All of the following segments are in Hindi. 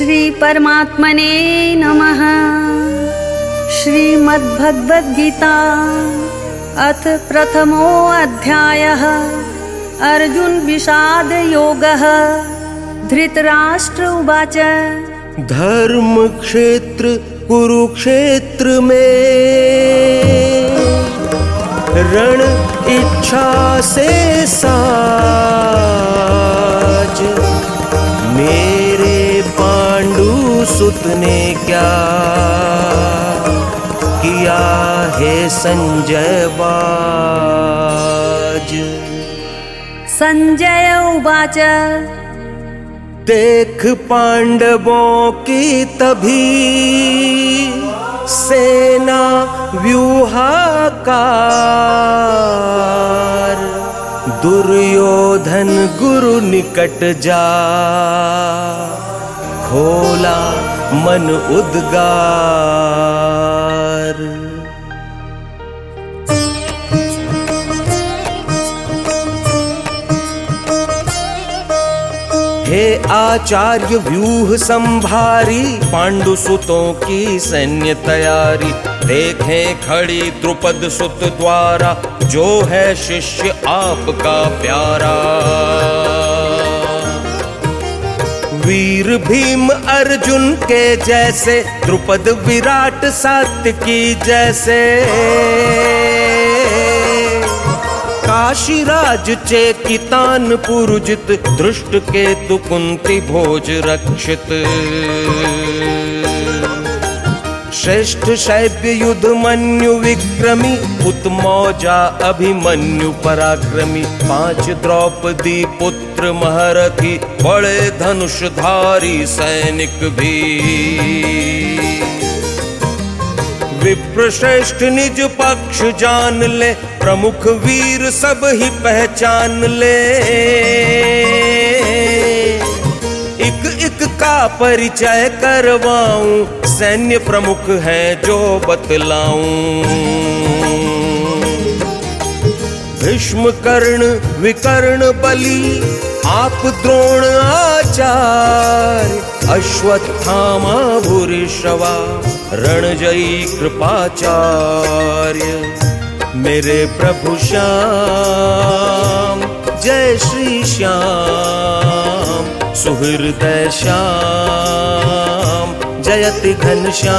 श्रीपरमात्मने नमः। श्रीमद्भगवद्गीता अथ प्रथमोऽध्यायः। अर्जुनविषादयोगः धृतराष्ट्र उवाच। धर्म क्षेत्र कुरुक्षेत्र में। रण इच्छा से साज सुत ने क्या किया है संजय बाज? सञ्जय उवाच देख पांडवों की तभी सेना व्यूहाकार दुर्योधन गुरु निकट जा। खोला मन उद्गार। हे आचार्य व्यूह संभारी, पांडु सुतों की सैन्य तैयारी, देखें खड़ी द्रुपद सुत द्वारा, जो है शिष्य आपका प्यारा। वीर भीम अर्जुन के जैसे, द्रुपद विराट सात की जैसे। काशीराज चेकितान पुरुजित, दृष्ट के तुकुंती भोज रक्षित। श्रेष्ठ शैव्य युद्ध मन्यु विक्रमी, उत्मौजा अभिमन्यु पराक्रमी। पाँच द्रौपदी पुत्र महरथी, बड़े धनुषधारी सैनिक भी। विप्र श्रेष्ठ निज पक्ष जान ले, प्रमुख वीर सब ही पहचान ले। का परिचय करवाऊं? सैन्य प्रमुख है जो बतलाऊं। भीष्म कर्ण विकर्ण बलि, आप द्रोण आचार्य, अश्वत्थामा भूरिश्रवा रणजयी कृपाचार्य। मेरे प्रभु श्याम, जय श्री श्याम। सुहृदय श्याम जयति घनश्याम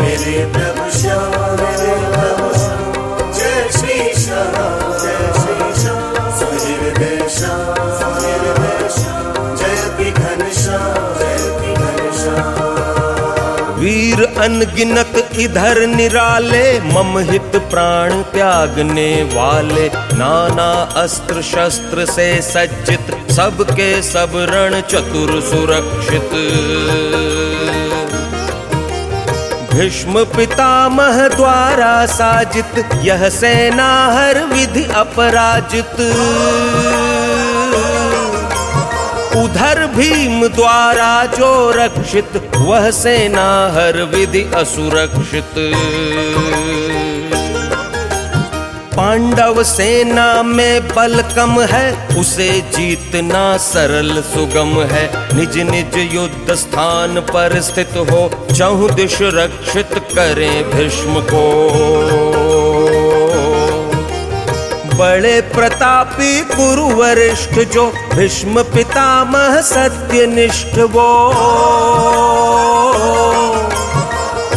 मेरे प्रभु श्याम मेरे प्रभु श्याम जय श्री श्याम जय श्री श्याम। सुहृदय श्याम सुहृदय श्याम जयति घनश्याम जयति घनश्याम वीर अनगिनत इधर निराले मम हित प्राण त्यागने वाले नाना अस्त्र शस्त्र से सज्जित सबके सब रण चतुर सुरक्षित। भीष्म पितामह द्वारा साजित यह सेना हर विधि अपराजित। उधर भीम द्वारा जो रक्षित, वह सेना हर विधि असुरक्षित। पांडव सेना में बल कम है, उसे जीतना सरल सुगम है। निज निज युद्ध स्थान पर स्थित हो, चहु दिश रक्षित करें भीष्म को। बड़े प्रतापी कुरु वरिष्ठ जो, भीष्म पितामह सत्यनिष्ठ वो।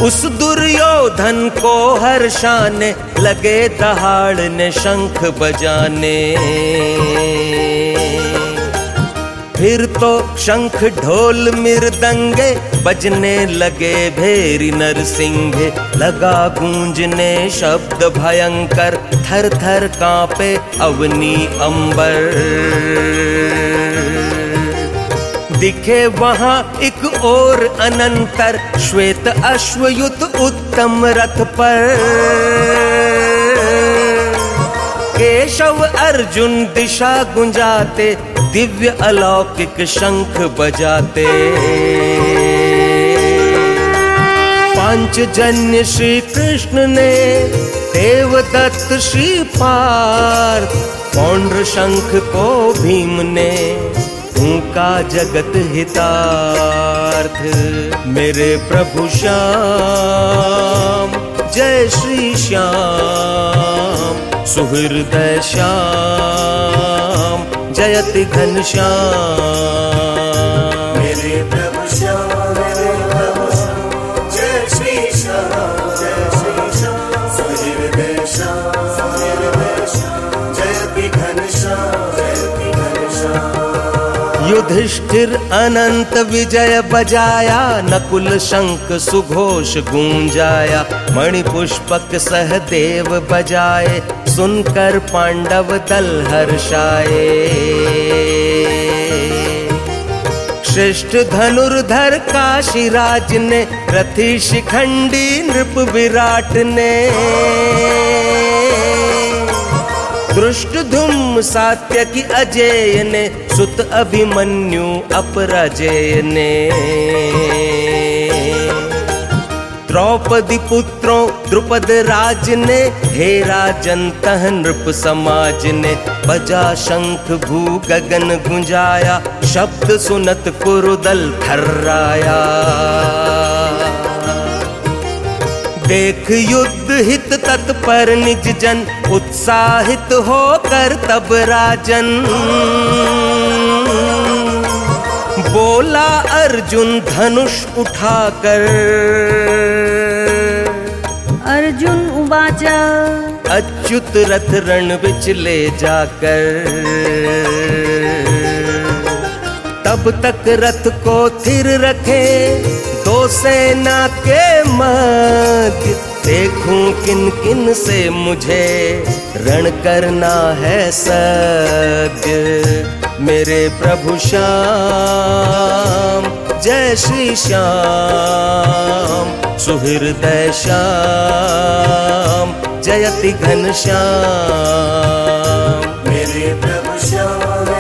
उस दुर्योधन को हर्षाने लगे दहाड़ने शंख बजाने। फिर तो शंख ढोल मृदंगे बजने लगे भेरी नरसिंह। लगा गूंजने शब्द भयंकर, थर थर कांपे अवनी अंबर। दिखे वहाँ एक और अनंतर, श्वेत अश्वयुत उत्तम रथ पर। केशव अर्जुन दिशा गुंजाते, दिव्य अलौकिक शंख बजाते। पांचजन्य श्री कृष्ण ने देवदत्त श्री पार्थ, पौंड्र शंख को भीम ने उनका जगत हितार्थ। मेरे प्रभु श्याम, जय श्री श्याम। सुहृदय श्याम, जयति घन श्याम। मेरे युधिष्ठिर अनंत विजय बजाया, नकुल शंख सुघोष गूंजाया, मणिपुष्पक सहदेव बजाए, सुनकर पांडव दल हर्षाए। श्रेष्ठ धनुर्धर काशीराज ने रथी शिखंडी नृप विराट ने दृष्ट धुम सात्य की अजय ने सुत अभिमन्यु अपराजय ने द्रौपदी पुत्रों, द्रुपद राज ने हे राजन तह नृप समाज ने बजा शंख भू गगन गुंजाया, शब्द सुनत कुरुदल थर्राया देख युद्ध हित तत्पर निज जन उत्साहित होकर तब राजन। बोला अर्जुन धनुष उठाकर। अर्जुन उवाच अच्युत रथ रण बिच ले जाकर। तब तक रथ को थिर रखे दो सेना के मध्य देखूँ किन किन से मुझे रण करना है सद्य मेरे प्रभु श्याम, जय श्री श्याम। सुहृदय श्याम, जयति घन श्याम। मेरे प्रभु श्याम।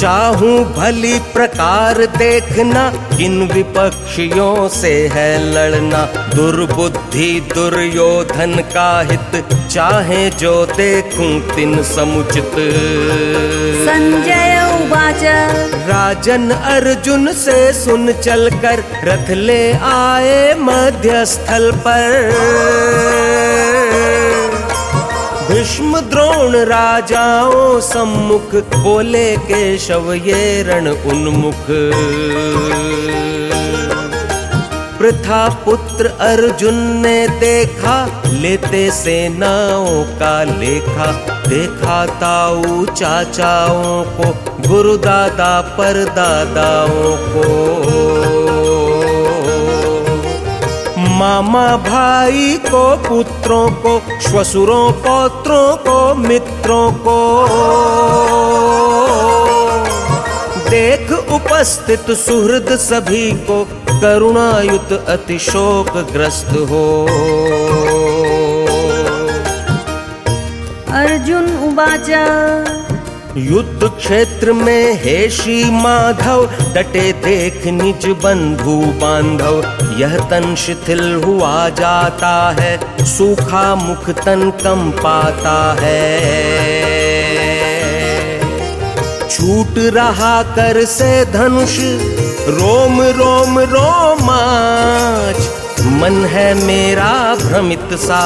चाहूँ भली प्रकार देखना किन विपक्षियों से है लड़ना। दुर्बुद्धि दुर्योधन का हित चाहे जो देखूँ तिन समुचित। संजय उवाच राजन अर्जुन से सुन चलकर रथ ले आए मध्य स्थल पर। भीष्म द्रोण राजाओं सम्मुख, बोले केशव ये रण उन्मुख। प्रथा पुत्र अर्जुन ने देखा, लेते सेनाओं का लेखा। देखा ताऊ चाचाओं को गुरु दादा पर दादाओं को। मामा भाई को, पुत्रों को, श्वसुरों पौत्रों को, मित्रों को। देख उपस्थित सुहृद सभी को, करुणायुत अतिशोक ग्रस्त हो। अर्जुन उवाच युद्ध क्षेत्र में हे श्री माधव, डटे देख निज बंधु बांधव। यह तन शिथिल हुआ जाता है, सूखा मुख तन कम पाता है। छूट रहा कर से धनुष, रोम रोम, रोमाच। मन है मेरा भ्रमित सा,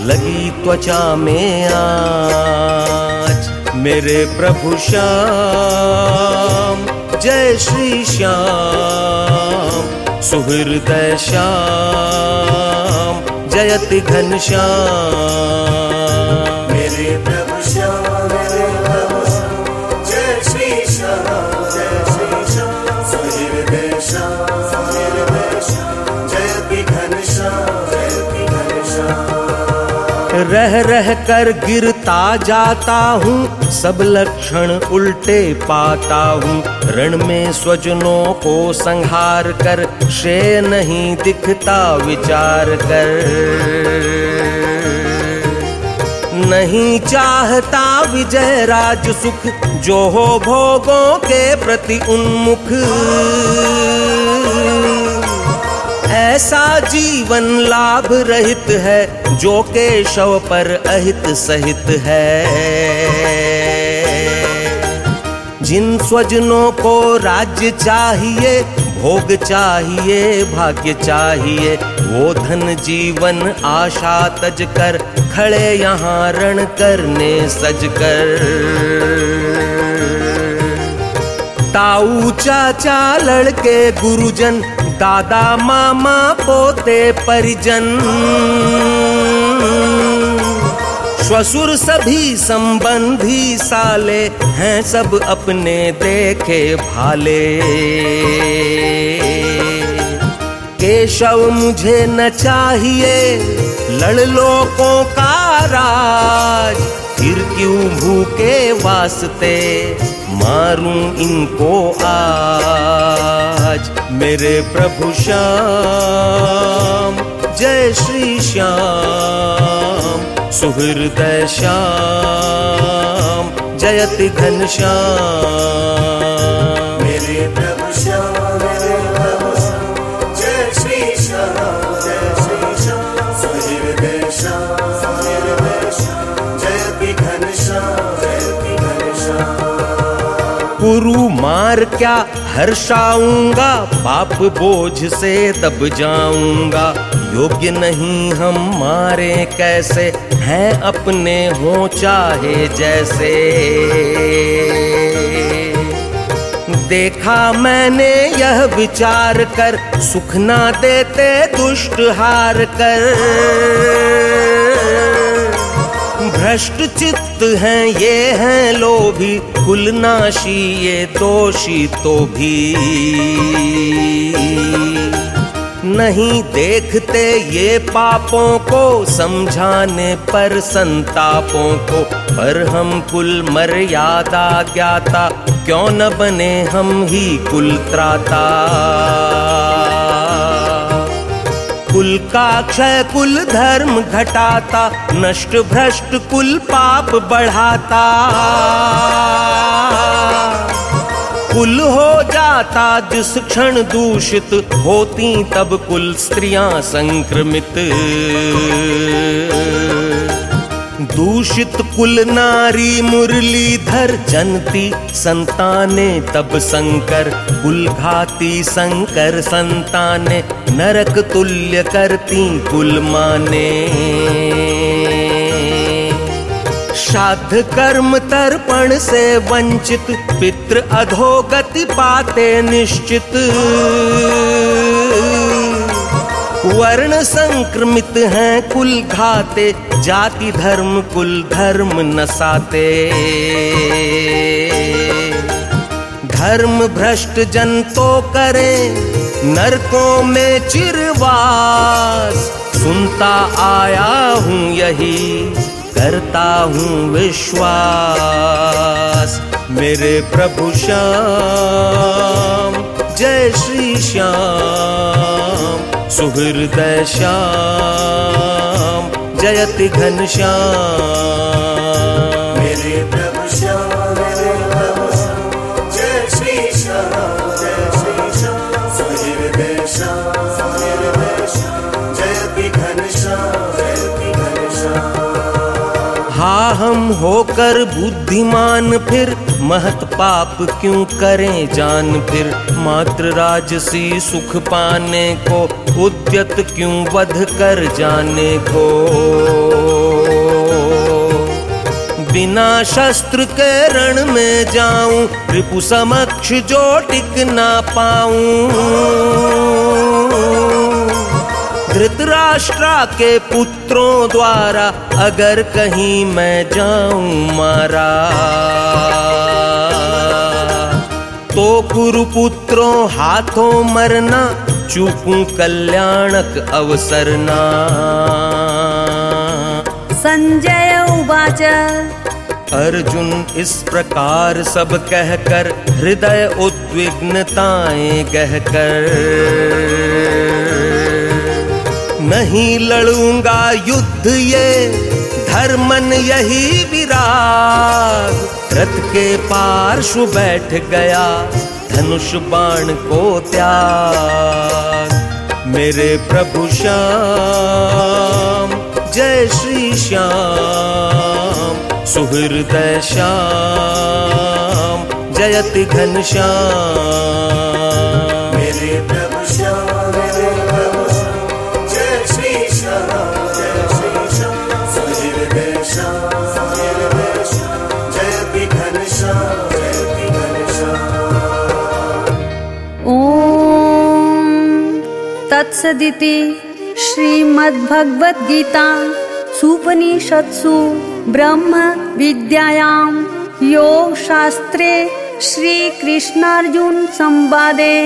लगी त्वचा में आज मेरे प्रभु श्याम। जय श्री श्याम। सुहृदय श्याम। जयति घन श्याम, मेरे प्रभु श्याम। जय श्री श्याम। रह रह कर गिरता जाता हूँ। सब लक्षण उल्टे पाता हूँ। रण में स्वजनों को संहार कर, श्रेय नहीं दिखता विचार कर। नहीं चाहता विजय राज सुख, जो हो भोगों के प्रति उन्मुख। ऐसा जीवन लाभ रहित है, जो केशव पर अहित सहित है। जिन स्वजनों को राज्य चाहिए, भोग चाहिए, भाग्य चाहिए, वो धन जीवन आशा तज कर, खड़े यहाँ रण करने सज कर। ताऊ चाचा लड़के गुरुजन दादा, मामा, पोते, परिजन। ससुर सभी संबंधी साले हैं, सब अपने देखे भाले। केशव, मुझे न चाहिए लड़ लोगों का राज। फिर क्यों भूखे वास्ते मारूं इनको आज? मेरे प्रभु श्याम। जय श्री श्याम। सुहृदय श्याम। जयति घन श्याम। मेरे प्रभु पुरु मार क्या हर्षाऊँगा? पाप बोझ से दब जाऊँगा। योग्य नहीं हम मारे कैसे? हैं अपने हो चाहे जैसे। देखा मैंने यह विचार कर, सुख ना देते दुष्ट हार कर। भ्रष्ट चित्त हैं, ये हैं लोभी। कुलनाशी ये दोषी तो भी। नहीं देखते ये पापों को, समझाने पर संतापों को। पर हम कुल मर्यादा ज्ञाता, क्यों न बने हम ही कुल त्राता? कुल का क्षय कुल धर्म घटाता, नष्ट भ्रष्ट कुल पाप बढ़ाता। कुल हो जाता जिस क्षण दूषित, होती तब कुल स्त्रियाँ संक्रमित। दूषित कुल नारी मुरलीधर जनती संताने तब शंकर कुल घाती शंकर संताने, नरक तुल्य करती कुल माने। श्राद्ध कर्म तर्पण से वंचित, पितृ अधोगति पाते निश्चित। वर्ण संक्रमित हैं, कुल घाते, जाति धर्म, कुल धर्म नसाते। धर्म भ्रष्ट जन तो करे, नरकों में चिरवास। सुनता आया हूँ यही, करता हूँ विश्वास। मेरे प्रभु श्याम जय श्री श्याम। सुहृदय श्याम। जयति मेरे प्रभु श्याम मेरे प्रभु श्याम। जय श्री श्याम जय श्री श्याम। सुहृदय श्याम सुहृदय श्याम। जयति जयति हा हम होकर बुद्धिमान फिर महत पाप क्यों करें जान? फिर मात्र राजसी सुख पाने को, उद्यत क्यों वध कर जाने को? बिना शस्त्र के रण में जाऊँ, रिपु समक्ष जो टिक ना पाऊँ। धृतराष्ट्रा के पुत्रों द्वारा अगर कहीं मैं जाऊँ मारा। तो कुरुपुत्रों हाथों मरना चूकूं कल्याणक अवसर ना। सञ्जय उवाच अर्जुन इस प्रकार सब कहकर हृदय उद्विग्नताएँ कहकर नहीं लड़ूँगा युद्ध ये धर्मन यही विराग। रथ के पार्श्व बैठ गया, धनुष बाण को त्याग। मेरे प्रभु श्याम, जय श्री श्याम। सुहृदय श्याम, जयति घनश्याम मेरे प्रभु तत्सदिति श्रीमद्भगवद्गीता सुपनिषत्सु ब्रह्मविद्यायां योगशास्त्रे श्रीकृष्णार्जुनसंवादे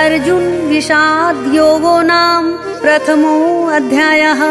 अर्जुनविषादयोगो नाम प्रथमोऽध्यायः